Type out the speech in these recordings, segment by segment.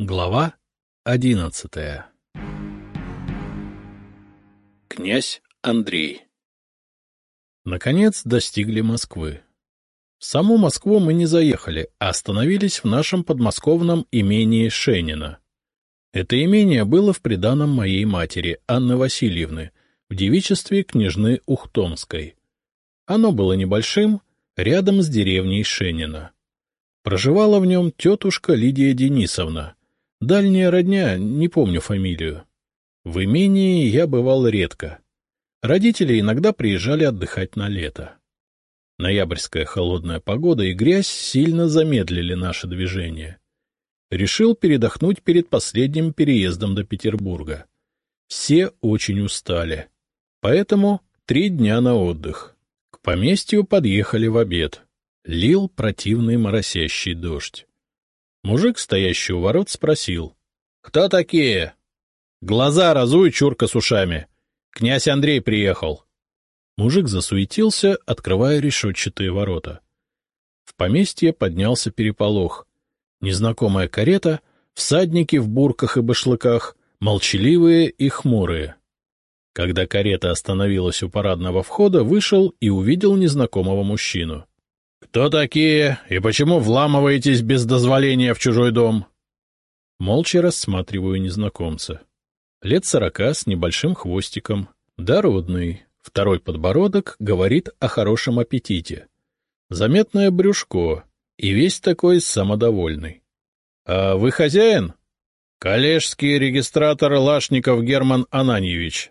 Глава одиннадцатая Князь Андрей Наконец достигли Москвы. В саму Москву мы не заехали, а остановились в нашем подмосковном имении Шенина. Это имение было в приданом моей матери, Анны Васильевны, в девичестве княжны Ухтомской. Оно было небольшим, рядом с деревней Шенина. Проживала в нем тетушка Лидия Денисовна, дальняя родня, не помню фамилию. В имении я бывал редко. Родители иногда приезжали отдыхать на лето. Ноябрьская холодная погода и грязь сильно замедлили наше движение. Решил передохнуть перед последним переездом до Петербурга. Все очень устали. Поэтому три дня на отдых. К поместью подъехали в обед. Лил противный моросящий дождь. Мужик, стоящий у ворот, спросил. — Кто такие? — Глаза разуй, чурка с ушами. Князь Андрей приехал. Мужик засуетился, открывая решетчатые ворота. В поместье поднялся переполох. Незнакомая карета, всадники в бурках и башлыках, молчаливые и хмурые. Когда карета остановилась у парадного входа, вышел и увидел незнакомого мужчину. — Кто такие и почему вламываетесь без дозволения в чужой дом? Молча рассматриваю незнакомца. Лет сорока, с небольшим хвостиком, дородный, второй подбородок говорит о хорошем аппетите. Заметное брюшко и весь такой самодовольный. — А вы хозяин? — Коллежский регистратор Лашников Герман Ананьевич.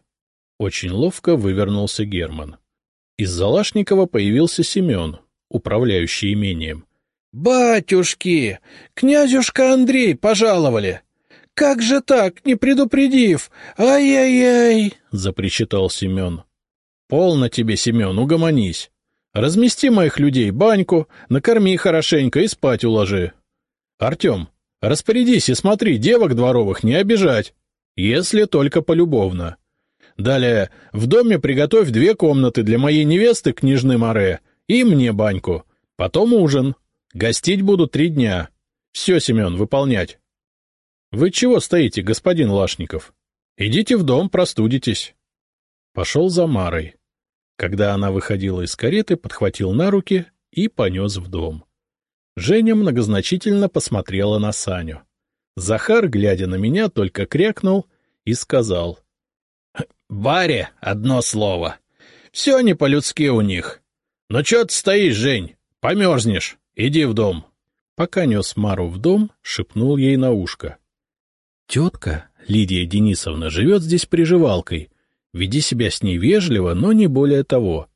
Очень ловко вывернулся Герман. Из Залашникова появился Семен, управляющий имением. — Батюшки! Князюшка Андрей пожаловали! Как же так, не предупредив? Ай-яй-яй! — запричитал Семен. — Полно тебе, Семен, угомонись. Размести моих людей баньку, накорми хорошенько и спать уложи. Артем, распорядись и смотри, девок дворовых не обижать, если только полюбовно. Далее, в доме приготовь две комнаты для моей невесты, княжны Море, и мне баньку. Потом ужин. Гостить буду три дня. Все, Семен, выполнять. Вы чего стоите, господин Лашников? Идите в дом, простудитесь. Пошел за Марой. Когда она выходила из кареты, подхватил на руки и понес в дом. Женя многозначительно посмотрела на Саню. Захар, глядя на меня, только крякнул и сказал. — Баре одно слово. Все не по-людски у них. Ну чё ты стоишь, Жень? Померзнешь. Иди в дом. Пока нес Мару в дом, шепнул ей на ушко. — Тетка, Лидия Денисовна, живет здесь приживалкой. Веди себя с ней вежливо, но не более того.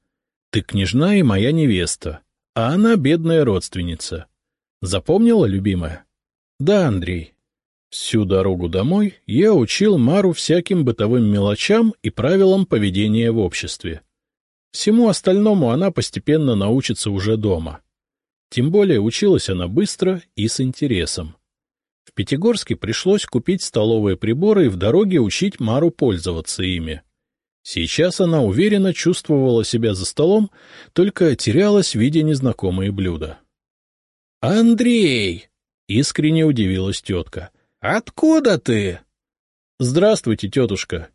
Ты княжна и моя невеста, а она бедная родственница. Запомнила, любимая? Да, Андрей. Всю дорогу домой я учил Мару всяким бытовым мелочам и правилам поведения в обществе. Всему остальному она постепенно научится уже дома. Тем более училась она быстро и с интересом. В Пятигорске пришлось купить столовые приборы и в дороге учить Мару пользоваться ими. Сейчас она уверенно чувствовала себя за столом, только терялась, видя незнакомые блюда. — Андрей! — искренне удивилась тетка. — Откуда ты? — Здравствуйте, тетушка.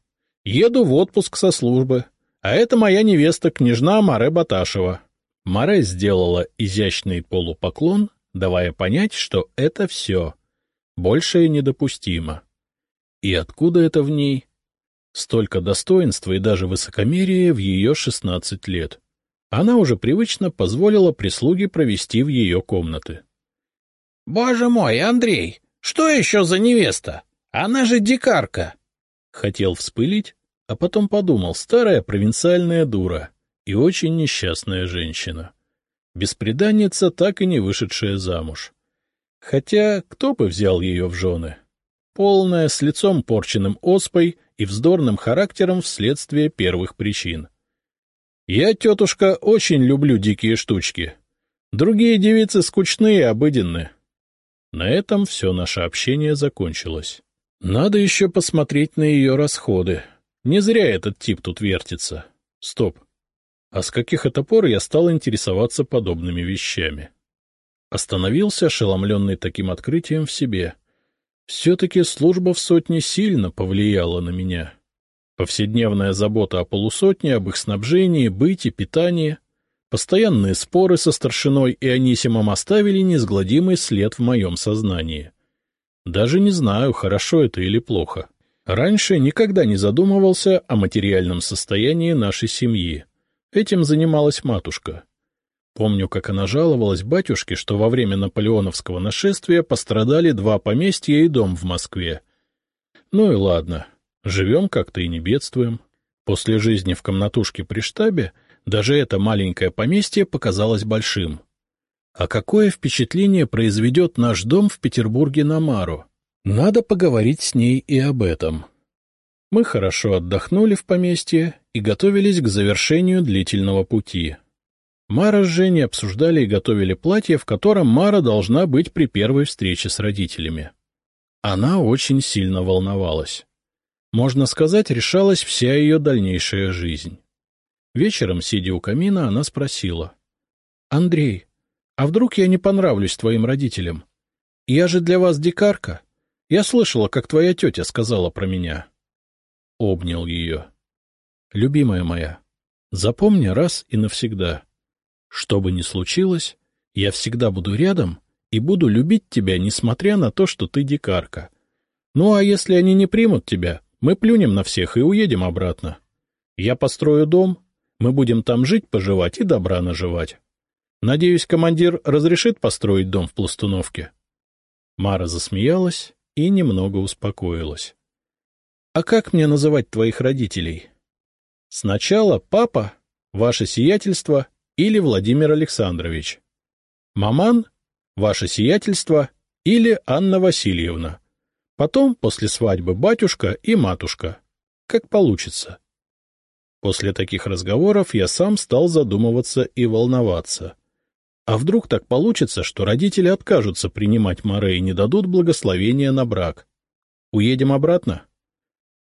Еду в отпуск со службы. А это моя невеста, княжна Маре Баташева. Маре сделала изящный полупоклон, давая понять, что это все. Большее недопустимо. И откуда это в ней? Столько достоинства и даже высокомерия в ее шестнадцать лет. Она уже привычно позволила прислуге провести в ее комнаты. — Боже мой, Андрей, что еще за невеста? Она же дикарка! Хотел вспылить, а потом подумал, старая провинциальная дура и очень несчастная женщина. Беспреданница, так и не вышедшая замуж. Хотя кто бы взял ее в жены? Полная, с лицом порченным оспой и вздорным характером вследствие первых причин. Я, тетушка, очень люблю дикие штучки. Другие девицы скучные и обыденны. На этом все наше общение закончилось. Надо еще посмотреть на ее расходы. Не зря этот тип тут вертится. Стоп. А с каких это пор я стал интересоваться подобными вещами? Остановился, ошеломленный таким открытием в себе. Все-таки служба в сотне сильно повлияла на меня. Повседневная забота о полусотне, об их снабжении, быте, питании, постоянные споры со старшиной и Анисимом оставили неизгладимый след в моем сознании. Даже не знаю, хорошо это или плохо. Раньше никогда не задумывался о материальном состоянии нашей семьи. Этим занималась матушка. Помню, как она жаловалась батюшке, что во время наполеоновского нашествия пострадали два поместья и дом в Москве. Ну и ладно, живем как-то и не бедствуем. После жизни в комнатушке при штабе даже это маленькое поместье показалось большим. А какое впечатление произведет наш дом в Петербурге на Мару? Надо поговорить с ней и об этом. Мы хорошо отдохнули в поместье и готовились к завершению длительного пути. Мара с Женей обсуждали и готовили платье, в котором Мара должна быть при первой встрече с родителями. Она очень сильно волновалась. Можно сказать, решалась вся ее дальнейшая жизнь. Вечером, сидя у камина, она спросила. — Андрей, а вдруг я не понравлюсь твоим родителям? Я же для вас дикарка. Я слышала, как твоя тетя сказала про меня. Обнял ее. — Любимая моя, запомни раз и навсегда. Что бы ни случилось, я всегда буду рядом и буду любить тебя, несмотря на то, что ты дикарка. Ну а если они не примут тебя, мы плюнем на всех и уедем обратно. Я построю дом, мы будем там жить-поживать и добра наживать. Надеюсь, командир разрешит построить дом в Пластуновке? Мара засмеялась и немного успокоилась. — А как мне называть твоих родителей? — Сначала папа, ваше сиятельство или Владимир Александрович. Маман, ваше сиятельство или Анна Васильевна. Потом, после свадьбы, батюшка и матушка. Как получится. После таких разговоров я сам стал задумываться и волноваться. А вдруг так получится, что родители откажутся принимать Море и не дадут благословения на брак? Уедем обратно?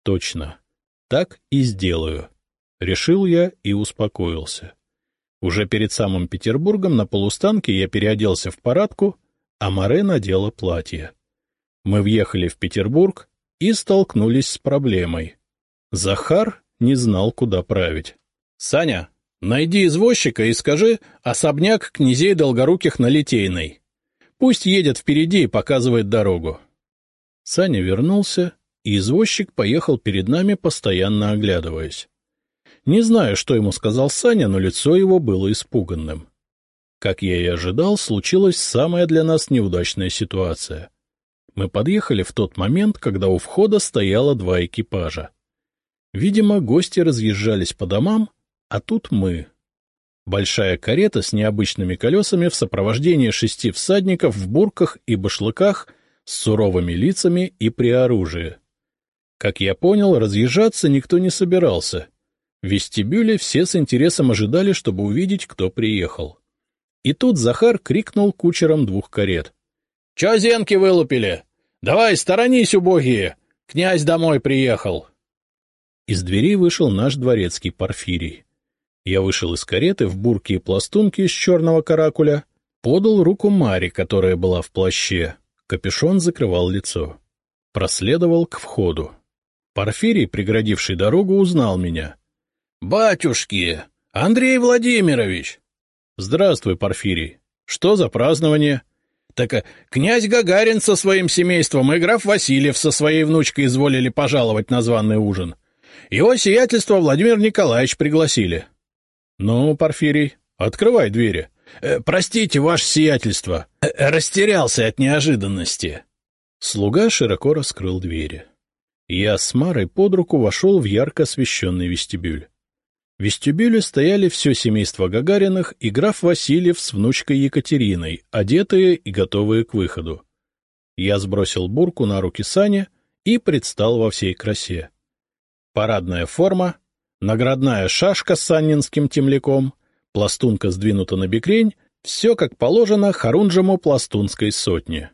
Точно. Так и сделаю. Решил я и успокоился. Уже перед самым Петербургом на полустанке я переоделся в парадку, а Море надела платье. Мы въехали в Петербург и столкнулись с проблемой. Захар не знал, куда править. — Саня, найди извозчика и скажи «особняк князей Долгоруких на Литейной». Пусть едет впереди и показывает дорогу. Саня вернулся, и извозчик поехал перед нами, постоянно оглядываясь. Не знаю, что ему сказал Саня, но лицо его было испуганным. Как я и ожидал, случилась самая для нас неудачная ситуация. Мы подъехали в тот момент, когда у входа стояло два экипажа. Видимо, гости разъезжались по домам, а тут мы. Большая карета с необычными колесами в сопровождении шести всадников в бурках и башлыках с суровыми лицами и при оружии. Как я понял, разъезжаться никто не собирался — в вестибюле все с интересом ожидали, чтобы увидеть, кто приехал. И тут Захар крикнул кучерам двух карет. — Чё зенки вылупили? Давай, сторонись, убогие! Князь домой приехал! Из дверей вышел наш дворецкий Порфирий. Я вышел из кареты в бурке и пластунке из черного каракуля, подал руку Маре, которая была в плаще. Капюшон закрывал лицо. Проследовал к входу. Порфирий, преградивший дорогу, узнал меня. — Батюшки! Андрей Владимирович! — Здравствуй, Порфирий. Что за празднование? — Так э, князь Гагарин со своим семейством и граф Васильев со своей внучкой изволили пожаловать на званый ужин. Его сиятельство Владимир Николаевич пригласили. — Ну, Порфирий, открывай двери. Э, — Простите, ваше сиятельство. Э, растерялся от неожиданности. Слуга широко раскрыл двери. Я с Марой под руку вошел в ярко освещенный вестибюль. В вестибюле стояли все семейство Гагариных и граф Васильев с внучкой Екатериной, одетые и готовые к выходу. Я сбросил бурку на руки Сани и предстал во всей красе. Парадная форма, наградная шашка с саннинским темляком, пластунка сдвинута на бекрень — все как положено Харунжему пластунской сотне.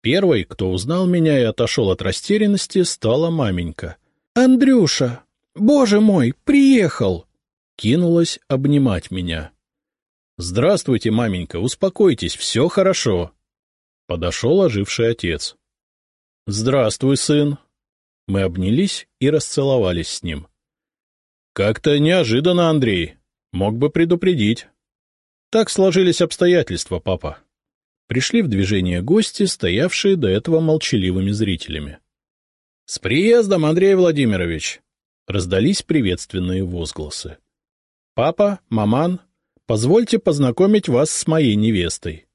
Первой, кто узнал меня и отошел от растерянности, стала маменька. — Андрюша! Боже мой, приехал! кинулась обнимать меня. — Здравствуйте, маменька, успокойтесь, все хорошо. Подошел оживший отец. — Здравствуй, сын. Мы обнялись и расцеловались с ним. — Как-то неожиданно, Андрей. Мог бы предупредить. Так сложились обстоятельства, папа. Пришли в движение гости, стоявшие до этого молчаливыми зрителями. — С приездом, Андрей Владимирович! — раздались приветственные возгласы. — Папа, маман, позвольте познакомить вас с моей невестой.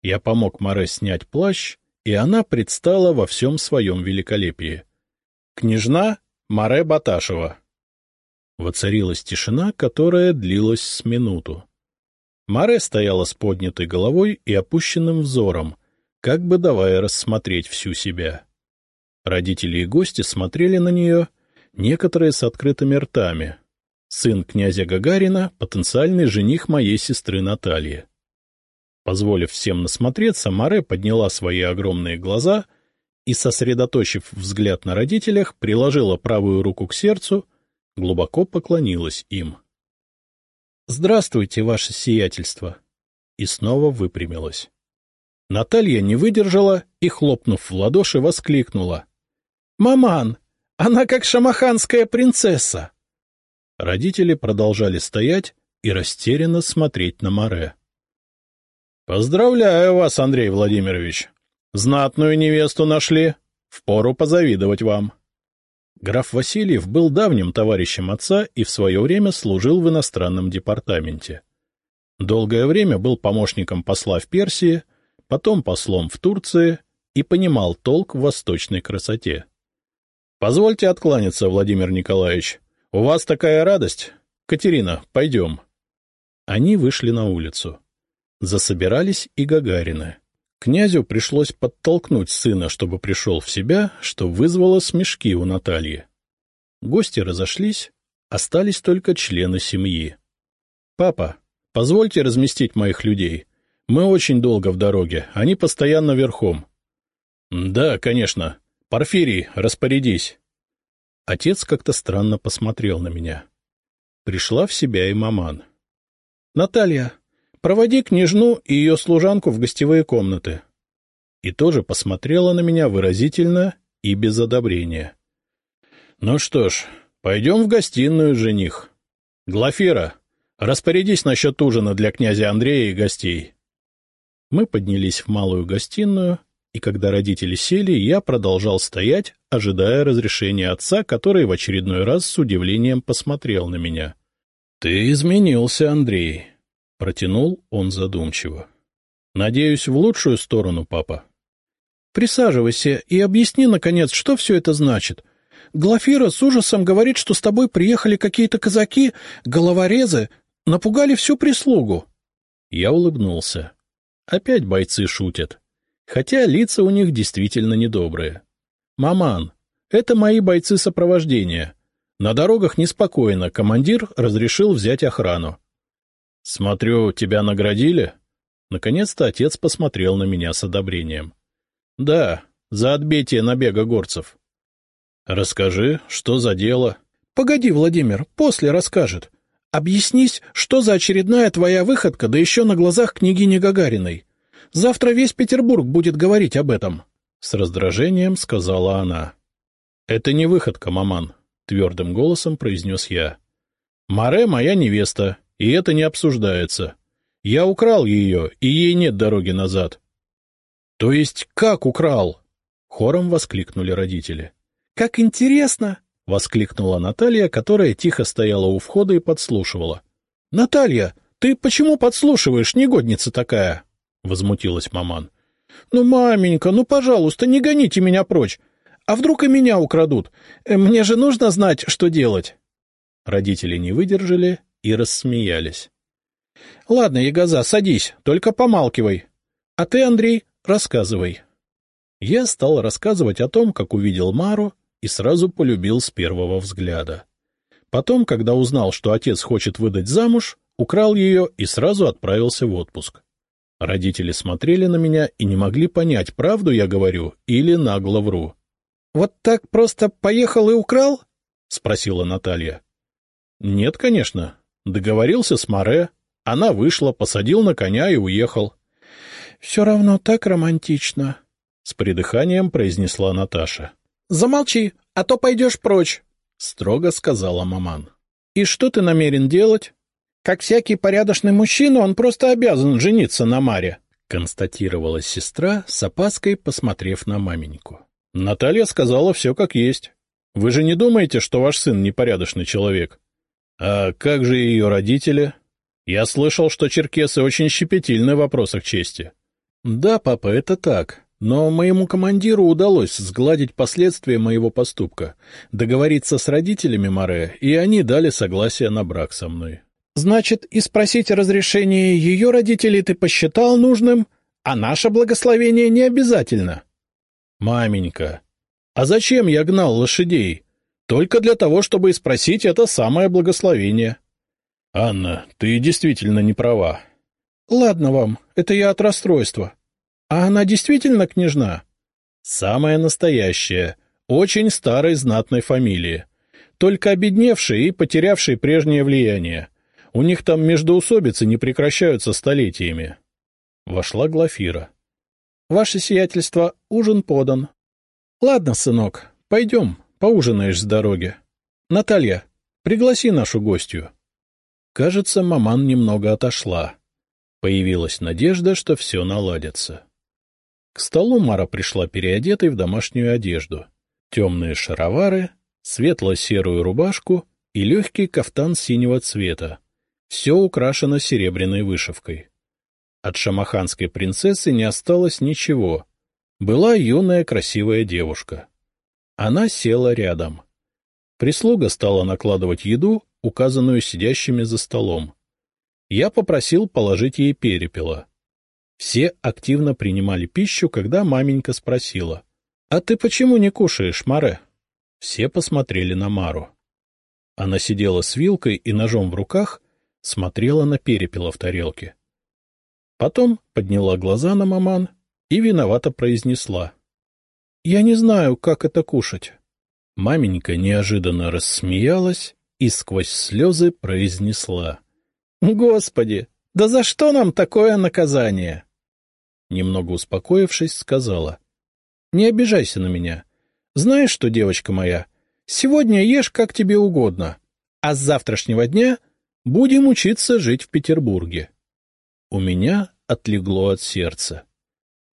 Я помог Море снять плащ, и она предстала во всем своем великолепии. Княжна Море Баташева. Воцарилась тишина, которая длилась с минуту. Море стояла с поднятой головой и опущенным взором, как бы давая рассмотреть всю себя. Родители и гости смотрели на нее, некоторые с открытыми ртами. Сын князя Гагарина — потенциальный жених моей сестры Натальи. Позволив всем насмотреться, Маре подняла свои огромные глаза и, сосредоточив взгляд на родителях, приложила правую руку к сердцу, глубоко поклонилась им. — Здравствуйте, ваше сиятельство! И снова выпрямилась. Наталья не выдержала и, хлопнув в ладоши, воскликнула. «Маман! Она как шамаханская принцесса!» Родители продолжали стоять и растерянно смотреть на Море. «Поздравляю вас, Андрей Владимирович! Знатную невесту нашли. Впору позавидовать вам!» Граф Васильев был давним товарищем отца и в свое время служил в иностранном департаменте. Долгое время был помощником посла в Персии, потом послом в Турции и понимал толк в восточной красоте. Позвольте откланяться, Владимир Николаевич. У вас такая радость. Катерина, пойдем. Они вышли на улицу. Засобирались и Гагарины. Князю пришлось подтолкнуть сына, чтобы пришел в себя, что вызвало смешки у Натальи. Гости разошлись, остались только члены семьи. — Папа, позвольте разместить моих людей. Мы очень долго в дороге, они постоянно верхом. — Да, конечно. Порфирий, распорядись. Отец как-то странно посмотрел на меня. Пришла в себя и маман. — Наталья, проводи княжну и ее служанку в гостевые комнаты. И тоже посмотрела на меня выразительно и без одобрения. — Ну что ж, пойдем в гостиную, жених. Глафира, распорядись насчет ужина для князя Андрея и гостей. Мы поднялись в малую гостиную, и когда родители сели, я продолжал стоять, ожидая разрешения отца, который в очередной раз с удивлением посмотрел на меня. — Ты изменился, Андрей, — протянул он задумчиво. — Надеюсь, в лучшую сторону, папа. — Присаживайся и объясни, наконец, что все это значит. Глафира с ужасом говорит, что с тобой приехали какие-то казаки, головорезы, напугали всю прислугу. Я улыбнулся. Опять бойцы шутят хотя лица у них действительно недобрые. «Маман, это мои бойцы сопровождения. На дорогах неспокойно, командир разрешил взять охрану». «Смотрю, тебя наградили?» Наконец-то отец посмотрел на меня с одобрением. «Да, за отбитие набега горцев». «Расскажи, что за дело?» «Погоди, Владимир, после расскажет. Объяснись, что за очередная твоя выходка, да еще на глазах княгини Гагариной. Завтра весь Петербург будет говорить об этом. С раздражением сказала она. — Это не выходка, маман, — твердым голосом произнес я. — Маре моя невеста, и это не обсуждается. Я украл ее, и ей нет дороги назад. — То есть как украл? — хором воскликнули родители. — Как интересно! — воскликнула Наталья, которая тихо стояла у входа и подслушивала. — Наталья, ты почему подслушиваешь, негодница такая? — возмутилась маман. — Ну, маменька, ну, пожалуйста, не гоните меня прочь. А вдруг и меня украдут? Э, мне же нужно знать, что делать. Родители не выдержали и рассмеялись. — Ладно, Ягоза, садись, только помалкивай. А ты, Андрей, рассказывай. Я стал рассказывать о том, как увидел Мару, и сразу полюбил с первого взгляда. Потом, когда узнал, что отец хочет выдать замуж, украл ее и сразу отправился в отпуск. Родители смотрели на меня и не могли понять, правду я говорю или нагло вру. — Вот так просто поехал и украл? — спросила Наталья. — Нет, конечно. Договорился с Море. Она вышла, посадил на коня и уехал. — Все равно так романтично. с придыханием произнесла Наташа. — Замолчи, а то пойдешь прочь, — строго сказала маман. — И что ты намерен делать? Как всякий порядочный мужчина, он просто обязан жениться на Маре, — констатировала сестра, с опаской посмотрев на маменьку. — Наталья сказала все как есть. Вы же не думаете, что ваш сын непорядочный человек? А как же ее родители? Я слышал, что черкесы очень щепетильны в вопросах чести. — Да, папа, это так. Но моему командиру удалось сгладить последствия моего поступка, договориться с родителями Море, и они дали согласие на брак со мной. — Значит, и спросить разрешение ее родителей ты посчитал нужным, а наше благословение не обязательно? — Маменька, а зачем я гнал лошадей? Только для того, чтобы спросить это самое благословение. — Анна, ты действительно не права. — Ладно вам, это я от расстройства. А она действительно княжна? — Самая настоящая, очень старой знатной фамилии, только обедневшая и потерявшая прежнее влияние. У них там междоусобицы не прекращаются столетиями. Вошла Глафира. — Ваше сиятельство, ужин подан. — Ладно, сынок, пойдем, поужинаешь с дороги. Наталья, пригласи нашу гостью. Кажется, маман немного отошла. Появилась надежда, что все наладится. К столу Мара пришла переодетой в домашнюю одежду. Темные шаровары, светло-серую рубашку и легкий кафтан синего цвета. Все украшено серебряной вышивкой. От шамаханской принцессы не осталось ничего. Была юная красивая девушка. Она села рядом. Прислуга стала накладывать еду, указанную сидящими за столом. Я попросил положить ей перепела. Все активно принимали пищу, когда маменька спросила. — А ты почему не кушаешь, Маре? Все посмотрели на Мару. Она сидела с вилкой и ножом в руках смотрела на перепела в тарелке. Потом подняла глаза на маман и виновато произнесла. — Я не знаю, как это кушать. Маменька неожиданно рассмеялась и сквозь слезы произнесла. — Господи, да за что нам такое наказание? Немного успокоившись, сказала. — Не обижайся на меня. Знаешь что, девочка моя, сегодня ешь как тебе угодно, а с завтрашнего дня Будем учиться жить в Петербурге. У меня отлегло от сердца.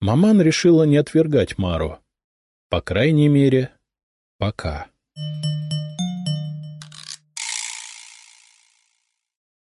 Маман решила не отвергать Мару. По крайней мере, пока.